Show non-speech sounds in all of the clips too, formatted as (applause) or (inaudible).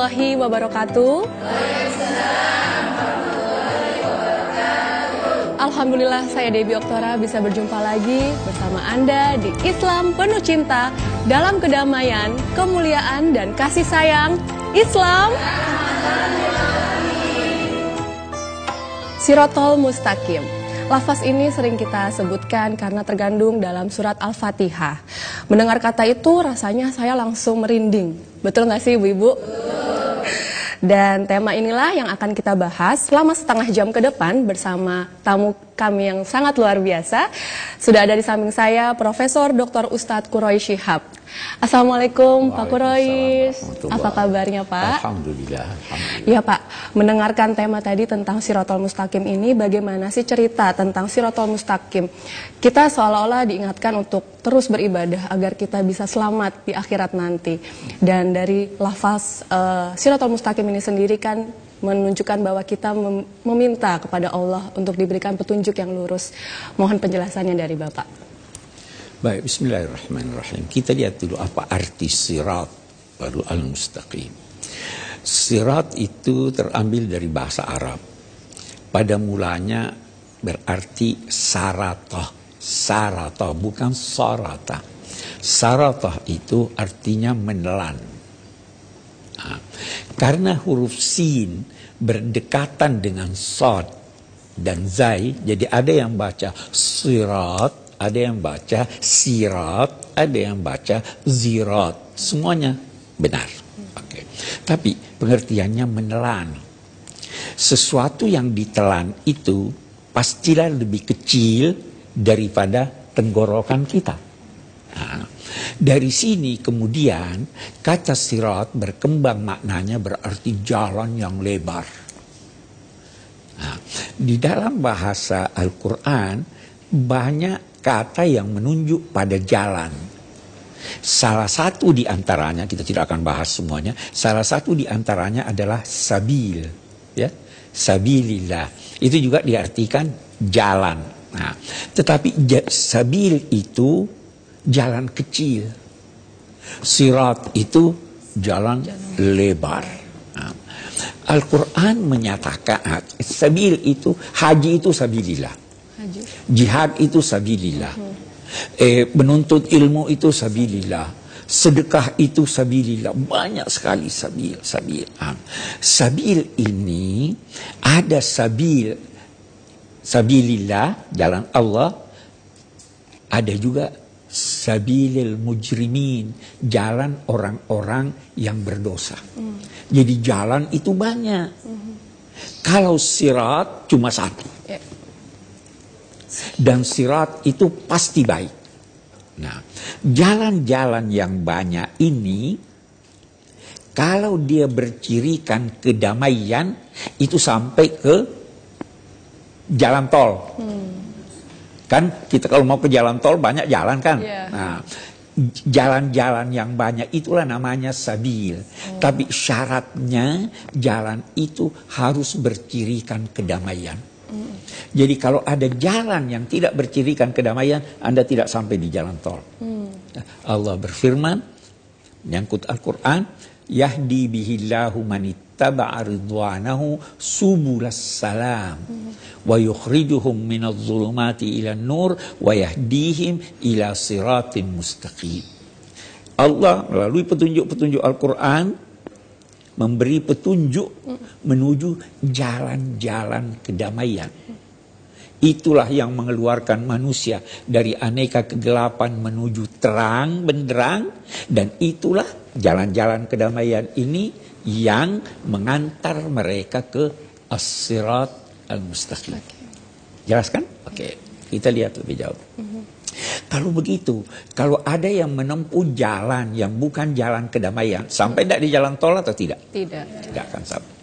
warahmatullahi wabarakatuh. Alhamdulillah saya Debbie Oktora bisa berjumpa lagi bersama Anda di Islam Penuh Cinta dalam kedamaian, kemuliaan, dan kasih sayang Islam. Sirotol Mustaqim. Lafaz ini sering kita sebutkan karena tergandung dalam surat Al-Fatihah. Mendengar kata itu rasanya saya langsung merinding. Betul nggak sih ibu-ibu? Dan tema inilah yang akan kita bahas selama setengah jam ke depan bersama tamu kami yang sangat luar biasa. Sudah ada di samping saya Profesor Dr. Ustadz Kuroy Shihab. Assalamualaikum Pak Kuroy. Apa kabarnya Pak? Alhamdulillah, Alhamdulillah. Ya Pak, mendengarkan tema tadi tentang Sirotol Mustaqim ini bagaimana sih cerita tentang Sirotol Mustaqim? Kita seolah-olah diingatkan untuk terus beribadah agar kita bisa selamat di akhirat nanti. Dan dari lafaz uh, Sirotol Mustaqim ini sendiri kan menunjukkan bahwa kita mem meminta kepada Allah untuk diberikan petunjuk yang lurus. Mohon penjelasannya dari Bapak. Baik, bismillahirrahmanirrahim. Kita lihat dulu apa arti sirat baru al-mustaqim. Sirat itu terambil dari bahasa Arab. Pada mulanya berarti saratoh. Saratoh, bukan sarata. Saratoh itu artinya menelan. Karena huruf sin berdekatan dengan sod dan zai, jadi ada yang baca sirat, ada yang baca sirat, ada yang baca zirat. Semuanya benar. Oke. Tapi pengertiannya menelan. Sesuatu yang ditelan itu pastilah lebih kecil daripada tenggorokan kita. Dari sini kemudian kata sirat berkembang maknanya berarti jalan yang lebar. Nah, di dalam bahasa Al-Quran banyak kata yang menunjuk pada jalan. Salah satu di antaranya, kita tidak akan bahas semuanya, salah satu di antaranya adalah sabil. Ya, sabilillah. Itu juga diartikan jalan. Nah, tetapi sabil itu jalan kecil. Sirat itu jalan, jalan. lebar. Nah, Al-Quran menyatakan sabil itu, haji itu sabilillah. Jihad itu sabilillah. Eh, menuntut ilmu itu sabilillah. Sedekah itu sabilillah. Banyak sekali sabil, sabil. Ha. Sabil ini ada sabil sabilillah jalan Allah. Ada juga sabilil mujrimin, jalan orang-orang yang berdosa. Hmm. Jadi jalan itu banyak. Hmm. Kalau sirat cuma satu. Yeah dan sirat itu pasti baik. Nah, jalan-jalan yang banyak ini kalau dia bercirikan kedamaian itu sampai ke jalan tol. Hmm. Kan kita kalau mau ke jalan tol banyak jalan kan. Yeah. Nah, jalan-jalan yang banyak itulah namanya sabil. Hmm. Tapi syaratnya jalan itu harus bercirikan kedamaian. Jadi kalau ada jalan yang tidak bercirikan kedamaian, Anda tidak sampai di jalan tol. Hmm. Allah berfirman, menyangkut Al-Quran, Yahdi bihillahu manittaba'a ridwanahu subulas salam. Wa yukhrijuhum minadh zulumati ila nur wa yahdihim ila siratim mustaqim. Allah melalui petunjuk-petunjuk Al-Quran memberi petunjuk menuju jalan-jalan kedamaian. Itulah yang mengeluarkan manusia dari aneka kegelapan menuju terang benderang dan itulah jalan-jalan kedamaian ini yang mengantar mereka ke as-sirat al-mustaqim. Jelas kan? Oke, kita lihat lebih jauh. Kalau begitu, kalau ada yang menempuh jalan yang bukan jalan kedamaian, sampai tidak di jalan tol atau tidak? Tidak. Tidak akan sampai.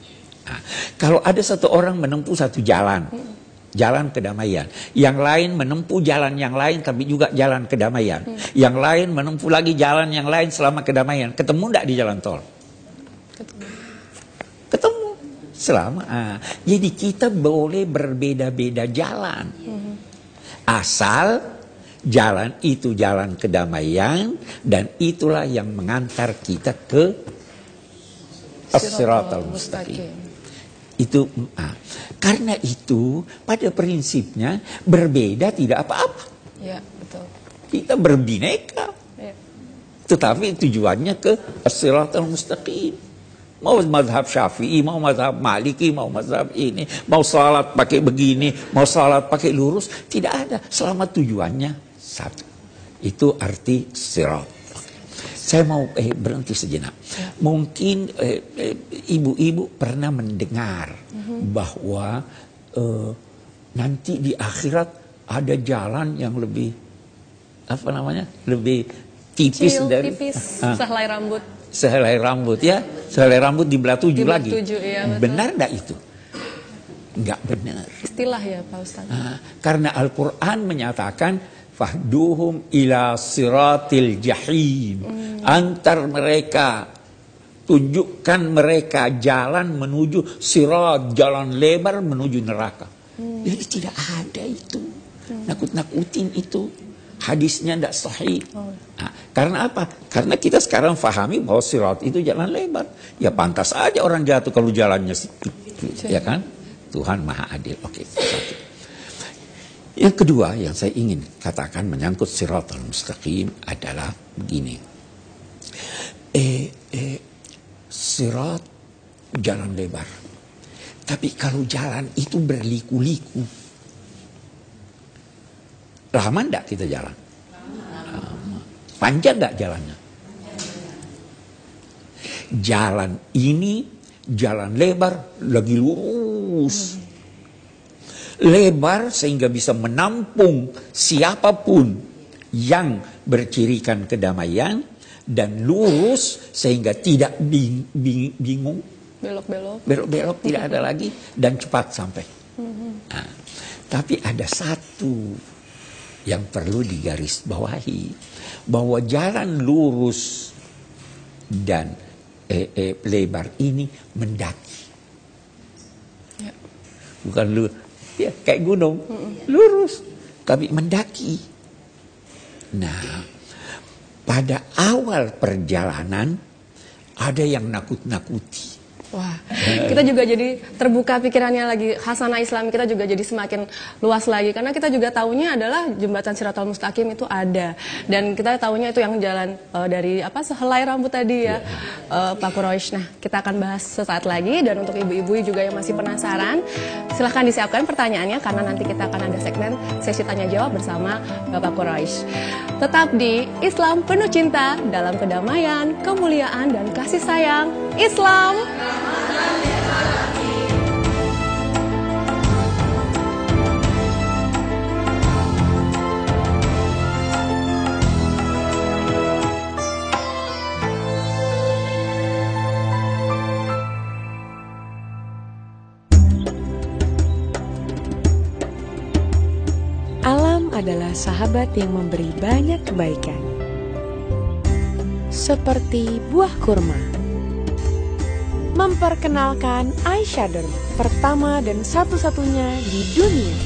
Nah, kalau ada satu orang menempuh satu jalan, hmm. jalan kedamaian, yang lain menempuh jalan yang lain tapi juga jalan kedamaian, hmm. yang lain menempuh lagi jalan yang lain selama kedamaian, ketemu tidak di jalan tol? Ketemu. Ketemu selama. Ah. Jadi kita boleh berbeda-beda jalan, asal Jalan itu jalan kedamaian dan itulah yang mengantar kita ke as-siratal mustaqim. Itu ah. karena itu pada prinsipnya berbeda tidak apa-apa. Ya, betul. Kita berbineka. Ya. Tetapi tujuannya ke as-siratal mustaqim. Mau mazhab syafi'i, mau mazhab maliki, mau mazhab ini. Mau salat pakai begini, mau salat pakai lurus. Tidak ada. Selama tujuannya satu. Itu arti sirat. Saya mau eh, berhenti sejenak. Mungkin eh, eh, ibu-ibu pernah mendengar bahwa eh, nanti di akhirat ada jalan yang lebih apa namanya lebih tipis Kecil, dari tipis, Ah, sehelai rambut. Sehelai rambut ya, sehelai rambut di belah tujuh lagi. tujuh, iya, betul. benar enggak itu? Enggak benar. Istilah ya Pak Ustadz. Ah, karena Al-Quran menyatakan fahduhum ila siratil jahim. Antar mereka tunjukkan mereka jalan menuju sirat jalan lebar menuju neraka. Jadi tidak ada itu. Nakut-nakutin itu. Hadisnya tidak sahih. Nah, karena apa? Karena kita sekarang fahami bahwa sirat itu jalan lebar. Ya pantas aja orang jatuh kalau jalannya. Ya kan? Tuhan maha adil. Oke, satu. Yang kedua yang saya ingin katakan menyangkut siratal mustaqim adalah begini. Eh, eh, sirat jalan lebar. Tapi kalau jalan itu berliku-liku. Lama enggak kita jalan? Lama. Panjang enggak jalannya? Jalan ini jalan lebar lagi lurus lebar sehingga bisa menampung siapa pun yang bercirikan kedamaian dan lurus sehingga tidak bing- bing- bingung Belok-belok. belok-belok tidak ada lagi dan cepat sampai. Nah, tapi ada satu yang perlu digarisbawahi bahwa jalan lurus dan eh, eh, lebar ini mendaki. Ya. bukan lu ya kayak gunung. Lurus tapi mendaki. Nah pada awal perjalanan ada yang nakut-nakuti Wah, kita juga jadi terbuka pikirannya lagi Hasanah Islam kita juga jadi semakin luas lagi karena kita juga tahunya adalah jembatan Siratal Mustaqim itu ada dan kita tahunya itu yang jalan eh, dari apa sehelai rambut tadi ya eh, Pak Quraisy. Nah, kita akan bahas sesaat lagi dan untuk ibu-ibu juga yang masih penasaran silahkan disiapkan pertanyaannya karena nanti kita akan ada segmen sesi tanya jawab bersama Bapak Quraisy. Tetap di Islam penuh cinta dalam kedamaian, kemuliaan dan kasih sayang. Islam sahabat yang memberi banyak kebaikan. Seperti buah kurma. Memperkenalkan eyeshadow pertama dan satu-satunya di dunia.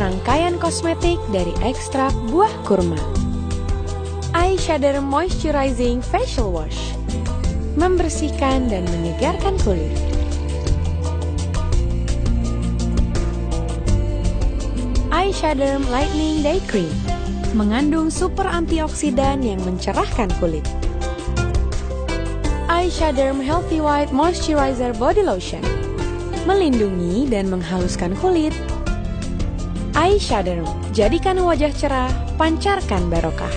Rangkaian kosmetik dari ekstrak buah kurma. Eyeshadow Moisturizing Facial Wash. Membersihkan dan menyegarkan kulit. Eyeshadow Lightning Day Cream mengandung super antioksidan yang mencerahkan kulit. Eyeshadow Healthy White Moisturizer Body Lotion melindungi dan menghaluskan kulit. Eyeshadow jadikan wajah cerah, pancarkan barokah.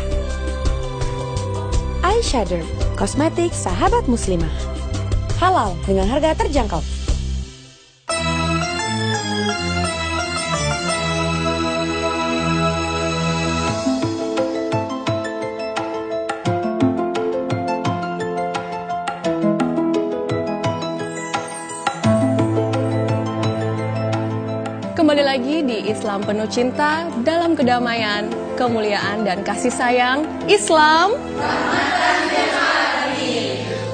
Eyeshadow kosmetik sahabat muslimah. Halal dengan harga terjangkau. Kembali lagi di Islam penuh cinta dalam kedamaian, kemuliaan dan kasih sayang. Islam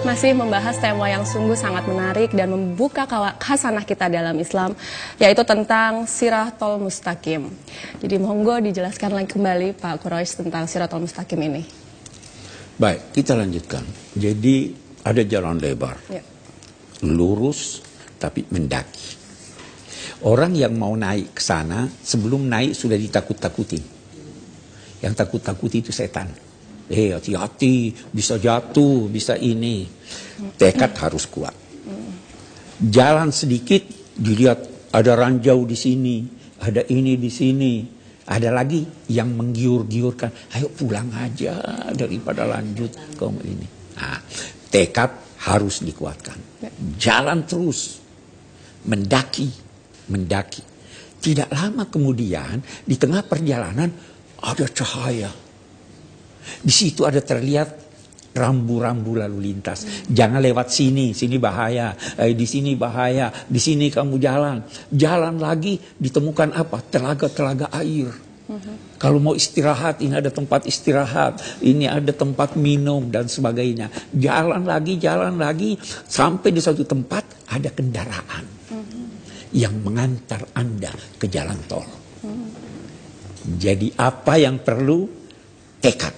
masih membahas tema yang sungguh sangat menarik dan membuka khasanah kita dalam Islam, yaitu tentang Siratul Mustaqim. Jadi monggo dijelaskan lagi kembali Pak Quraisy tentang Siratul Mustaqim ini. Baik, kita lanjutkan. Jadi ada jalan lebar. Ya. lurus tapi mendaki. Orang yang mau naik ke sana sebelum naik sudah ditakut-takuti. Yang takut-takuti itu setan. Eh hati-hati, bisa jatuh, bisa ini. Tekad (laughs) harus kuat. Jalan sedikit dilihat ada ranjau di sini, ada ini di sini. Ada lagi yang menggiur-giurkan, ayo pulang aja daripada lanjut ke ini. Nah, tekad harus dikuatkan. Jalan terus, mendaki, mendaki. Tidak lama kemudian di tengah perjalanan ada cahaya. Di situ ada terlihat rambu-rambu lalu lintas. Jangan lewat sini, sini bahaya. Eh, di sini bahaya, di sini kamu jalan. Jalan lagi ditemukan apa? Telaga-telaga air. Kalau mau istirahat, ini ada tempat istirahat, ini ada tempat minum dan sebagainya. Jalan lagi, jalan lagi, sampai di suatu tempat ada kendaraan yang mengantar Anda ke jalan tol. Jadi apa yang perlu? Tekad.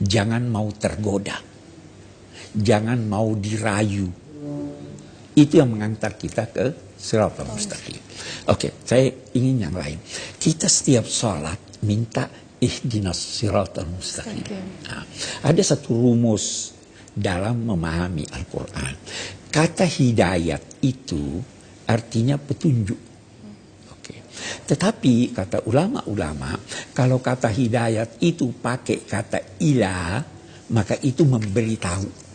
Jangan mau tergoda. Jangan mau dirayu. Itu yang mengantar kita ke Siratul mustaqim. Oke, saya ingin yang lain. Kita setiap sholat minta ihdinas siratal mustaqim. Nah, ada satu rumus dalam memahami Al-Quran. Kata hidayat itu artinya petunjuk. Oke. Tetapi kata ulama-ulama, kalau kata hidayat itu pakai kata ilah, maka itu memberitahu.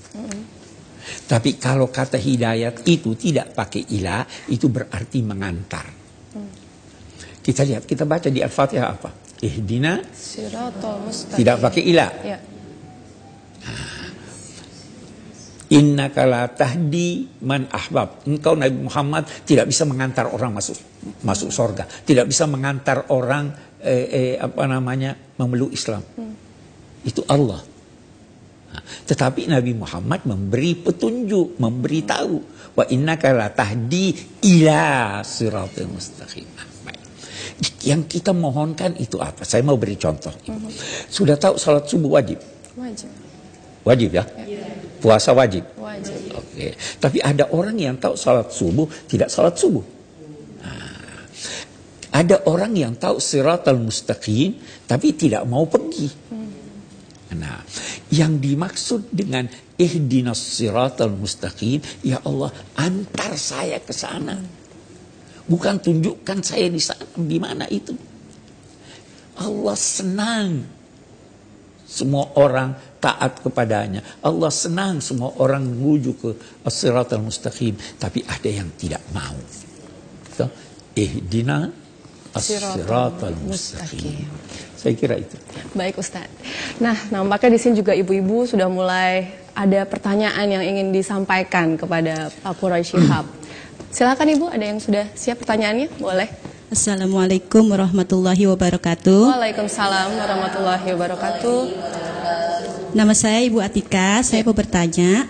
Tapi kalau kata hidayat itu tidak pakai ilah, itu berarti mengantar. Kita lihat, kita baca di Al-Fatihah apa? Ihdina mustaqim. tidak pakai ilah. Ya. Inna la tahdi man ahbab. Engkau Nabi Muhammad tidak bisa mengantar orang masuk masuk sorga. Tidak bisa mengantar orang eh, eh, apa namanya memeluk Islam. Itu Allah. Nah, Tetapi Nabi Muhammad memberi petunjuk, memberitahu wa inna la tahdi ila siratal mustaqim. Nah. Yang kita mohonkan itu apa? Saya mau beri contoh. Sudah tahu salat subuh wajib? Wajib. Wajib ya? Puasa wajib. Wajib. Oke. Tapi ada orang yang tahu salat subuh tidak salat subuh. Nah, ada orang yang tahu siratal mustaqim tapi tidak mau pergi. Nah, yang dimaksud dengan ihdinas siratal mustaqim, ya Allah, antar saya ke sana. Bukan tunjukkan saya di sana di mana itu. Allah senang semua orang taat kepadanya. Allah senang semua orang menuju ke as-siratal mustaqim. Tapi ada yang tidak mau. So, ihdina as-siratal mustaqim. Saya kira itu. Baik Ustadz. Nah, nampaknya di sini juga ibu-ibu sudah mulai ada pertanyaan yang ingin disampaikan kepada Pak Puroi Shihab. Silakan Ibu, ada yang sudah siap pertanyaannya? Boleh. Assalamualaikum warahmatullahi wabarakatuh. Waalaikumsalam warahmatullahi wabarakatuh. Nama saya Ibu Atika. Saya mau bertanya,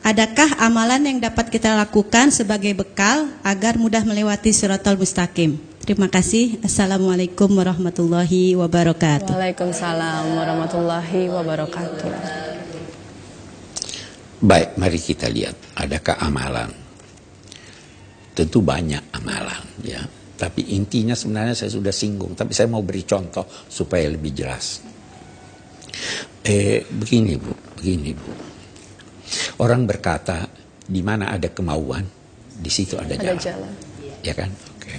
adakah amalan yang dapat kita lakukan sebagai bekal agar mudah melewati siratal mustaqim? Terima kasih. Assalamualaikum warahmatullahi wabarakatuh. Waalaikumsalam warahmatullahi wabarakatuh. Baik, mari kita lihat. Adakah amalan? Tentu banyak amalan, ya. Tapi intinya sebenarnya saya sudah singgung. Tapi saya mau beri contoh supaya lebih jelas. Eh, begini bu, begini bu. Orang berkata, di mana ada kemauan, di situ ada, Ada jalan. jalan. Ya kan? Oke.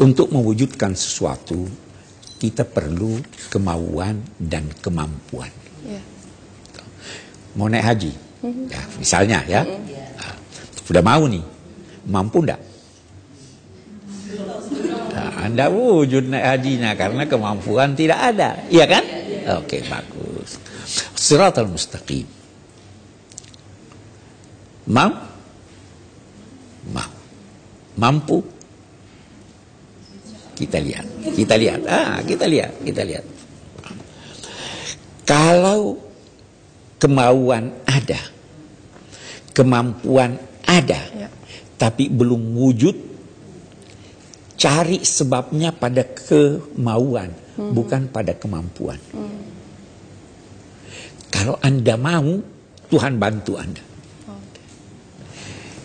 Untuk mewujudkan sesuatu, kita perlu kemauan dan kemampuan. Ya. Mau naik haji, ya, misalnya ya, Nah, sudah mau nih, mampu enggak? Nah, anda wujud naik hajinya karena kemampuan tidak ada, iya kan? Oke bagus. Siratal mustaqim. Mau? Mau. Mampu? Kita lihat, kita lihat, ah kita lihat, kita lihat. Kalau kemauan ada, kemampuan ada, Ya. tapi belum wujud, cari sebabnya pada kemauan, bukan pada kemampuan. Kalau Anda mau, Tuhan bantu Anda.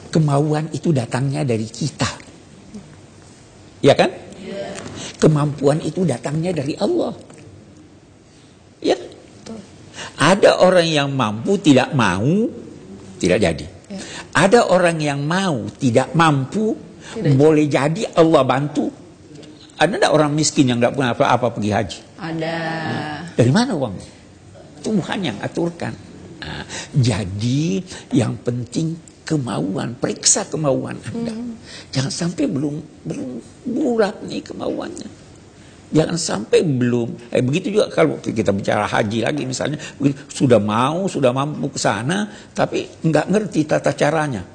Kemauan itu datangnya dari kita. Ya kan? Kemampuan itu datangnya dari Allah. Ya. Ada orang yang mampu tidak mau tidak jadi. Ya. Ada orang yang mau tidak mampu boleh jadi Allah bantu. Ada enggak orang miskin yang enggak punya apa-apa pergi haji? Ada. Dari mana uang? Tuhan yang aturkan. Nah, jadi yang penting kemauan, periksa kemauan Anda. Jangan sampai belum belum bulat nih kemauannya. Jangan sampai belum. Eh begitu juga kalau kita bicara haji lagi misalnya, sudah mau, sudah mampu ke sana, tapi nggak ngerti tata caranya.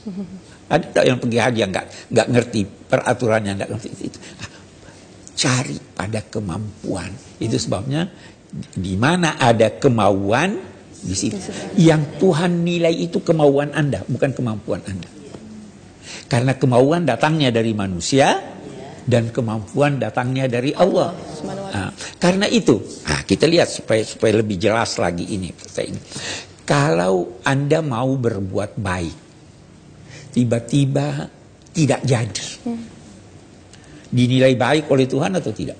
(laughs) Ada tak yang pergi haji yang nggak nggak ngerti peraturannya, nggak ngerti itu. Cari pada kemampuan. Itu sebabnya di mana ada kemauan di situ. Yang Tuhan nilai itu kemauan Anda, bukan kemampuan Anda. Karena kemauan datangnya dari manusia dan kemampuan datangnya dari Allah. Nah, karena itu, nah, kita lihat supaya supaya lebih jelas lagi ini. ini. Kalau Anda mau berbuat baik, tiba-tiba tidak jadi. Dinilai baik oleh Tuhan atau tidak?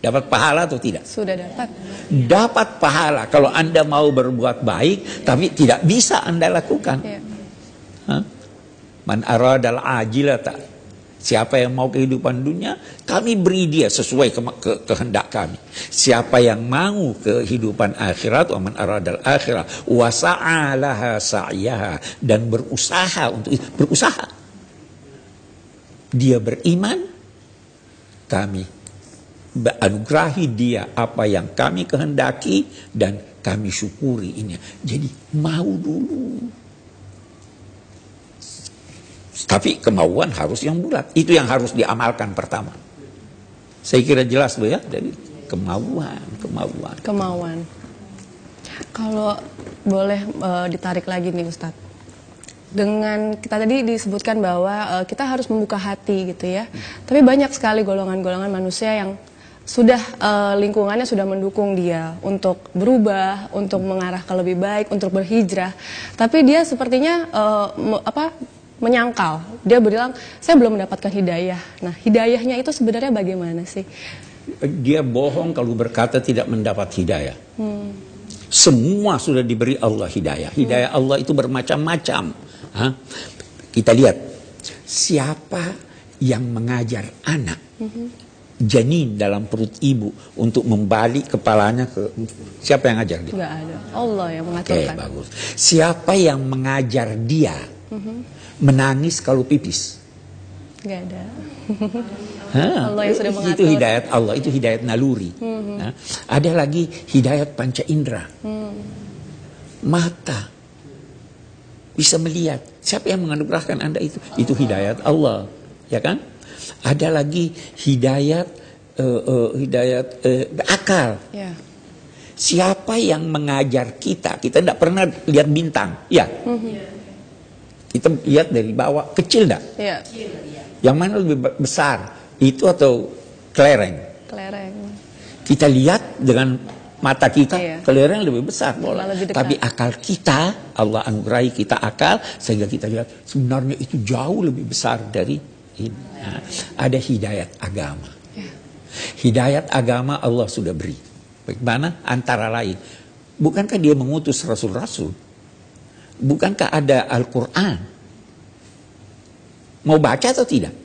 Dapat pahala atau tidak? Sudah dapat. Dapat pahala kalau Anda mau berbuat baik tapi tidak bisa Anda lakukan. Ya. Hah? Man aradal ajilata. Siapa yang mau kehidupan dunia, kami beri dia sesuai ke, ke, kehendak kami. Siapa yang mau kehidupan akhirat, wa man aradal akhirat, wa sa'alaha sa'yaha dan berusaha untuk itu, berusaha. Dia beriman, kami anugerahi dia apa yang kami kehendaki dan kami syukuri ini. Jadi mau dulu. Tapi kemauan harus yang bulat. Itu yang harus diamalkan pertama. Saya kira jelas Bu ya. Jadi kemauan, kemauan. Kemauan. Kalau boleh eh, ditarik lagi nih Ustadz. Dengan kita tadi disebutkan bahwa eh, kita harus membuka hati gitu ya. Tapi banyak sekali golongan-golongan manusia yang sudah eh, lingkungannya sudah mendukung dia untuk berubah, untuk mengarah ke lebih baik, untuk berhijrah. Tapi dia sepertinya eh, me- apa menyangkal. Dia bilang, saya belum mendapatkan hidayah. Nah, hidayahnya itu sebenarnya bagaimana sih? Dia bohong kalau berkata tidak mendapat hidayah. Semua sudah diberi Allah hidayah. Hidayah Allah itu bermacam-macam. Hah? Kita lihat siapa yang mengajar anak janin dalam perut ibu untuk membalik kepalanya ke siapa yang ngajar dia? Enggak ada. Allah yang Oke, mengaturkan. bagus. Siapa yang mengajar dia menangis kalau pipis? Enggak ada. (laughs) Hah, Allah yang sudah Itu mengatur. Hmm. hidayat Allah, itu hidayat naluri. Nah, ada lagi hidayat panca indera. Hmm. Mata. Bisa melihat. Siapa yang menganugerahkan Anda itu? Itu hidayat Allah. Ya kan? Ada lagi hidayat eh, eh, hidayat eh, akal. Ya. Siapa yang mengajar kita? Kita tidak pernah lihat bintang. Ya. Kita lihat dari bawah. Kecil enggak? Ya. Yang mana lebih be- besar? Itu atau kelereng? Kelereng. Kita lihat dengan mata kita, Iya. kelereng lebih besar bola. Lebih dekat. Tapi akal kita, Allah anugerahi kita akal, sehingga kita lihat sebenarnya itu jauh lebih besar dari ini. Nah, ada hidayat agama. Ya. Hidayat agama Allah sudah beri. Bagaimana? Antara lain. Bukankah dia mengutus rasul-rasul? Bukankah ada Al-Quran? Mau baca atau tidak?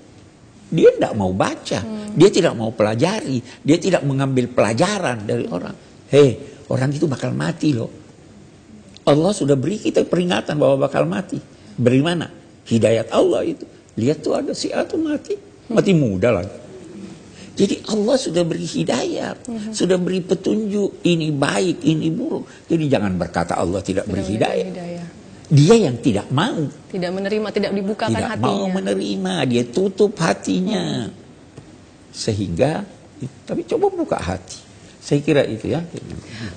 Dia tidak mau baca. Dia tidak mau pelajari. Dia tidak mengambil pelajaran dari orang. Hei, orang itu bakal mati loh. Allah sudah beri kita peringatan bahwa bakal mati. Beri mana? Hidayat Allah itu. Lihat tuh ada si A tuh mati. Mati muda lagi. Jadi Allah sudah beri hidayat, sudah beri petunjuk ini baik, ini buruk. Jadi jangan berkata Allah tidak beri Tidak memberi hidayah. Dia yang tidak mau, Tidak menerima, tidak dibukakan tidak hatinya. mau menerima, dia tutup hatinya. Sehingga, tapi coba buka hati. Saya kira itu ya.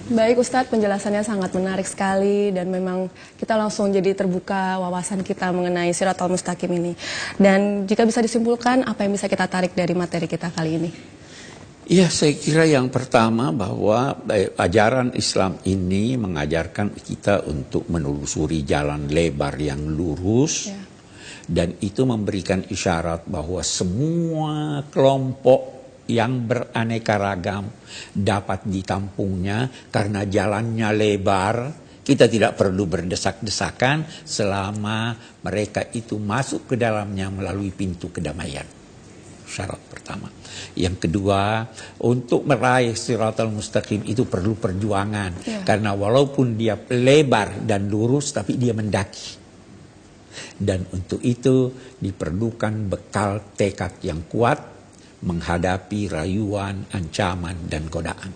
Baik Ustadz, penjelasannya sangat menarik sekali dan memang kita langsung jadi terbuka wawasan kita mengenai Siratal Mustaqim ini. Dan jika bisa disimpulkan, apa yang bisa kita tarik dari materi kita kali ini? Ya, saya kira yang pertama bahwa eh, ajaran Islam ini mengajarkan kita untuk menelusuri jalan lebar yang lurus. Ya. Dan itu memberikan isyarat bahwa semua kelompok yang beraneka ragam dapat ditampungnya karena jalannya lebar. Kita tidak perlu berdesak-desakan selama mereka itu masuk ke dalamnya melalui pintu kedamaian. Syarat pertama. Yang kedua, untuk meraih siratal mustaqim itu perlu perjuangan. Ya. Karena walaupun dia lebar dan lurus, tapi dia mendaki. Dan untuk itu diperlukan bekal tekad yang kuat menghadapi rayuan, ancaman, dan godaan.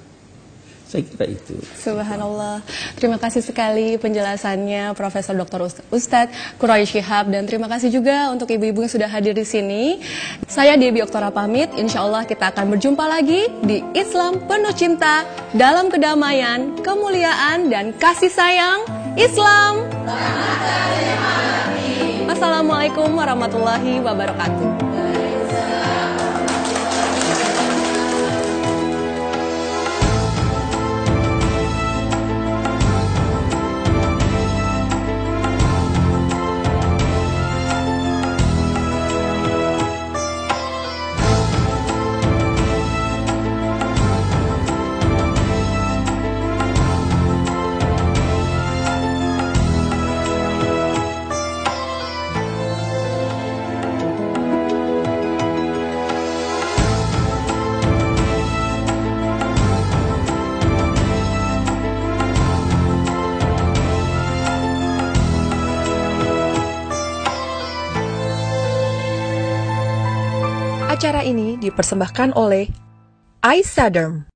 Saya kira itu. Subhanallah. Terima kasih sekali penjelasannya Profesor Dr. Ust- Ustadz Quraisy Shihab dan terima kasih juga untuk ibu-ibu yang sudah hadir di sini. Saya Debbie Oktora pamit. Insya Allah kita akan berjumpa lagi di Islam penuh cinta dalam kedamaian, kemuliaan dan kasih sayang Islam. Wassalamualaikum warahmatullahi wabarakatuh. Acara ini dipersembahkan oleh iSaderm